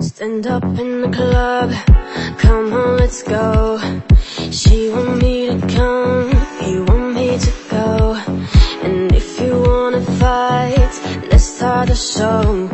Stand up in the club, come on let's go. She want me to come, he want me to go. And if you wanna fight, let's start the show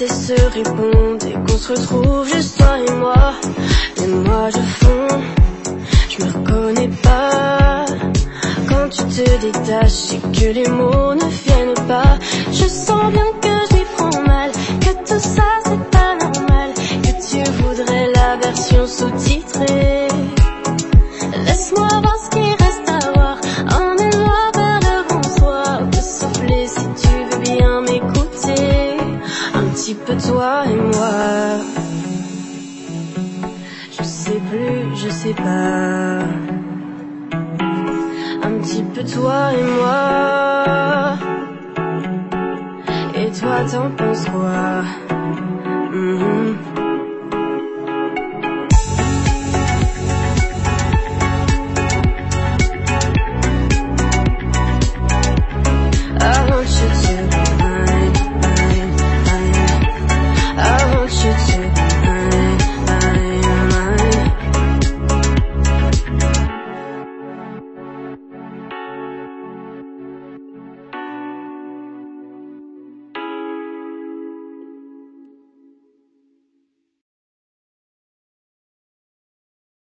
nos passés se répondent et qu'on se retrouve juste toi et moi. Et moi je fonds, je me reconnais pas. Quand tu te détaches et que les mots ne viennent pas. Je sens bien que je m'y prends mal Que tout ça c'est pas normal Que tu voudrais la version sous-titrée. Laisse-moi voir ce qu'il reste Un petit peu toi et moi. Je sais plus, je sais pas. Un petit peu toi et moi. Et toi t'en penses quoi? Mhm.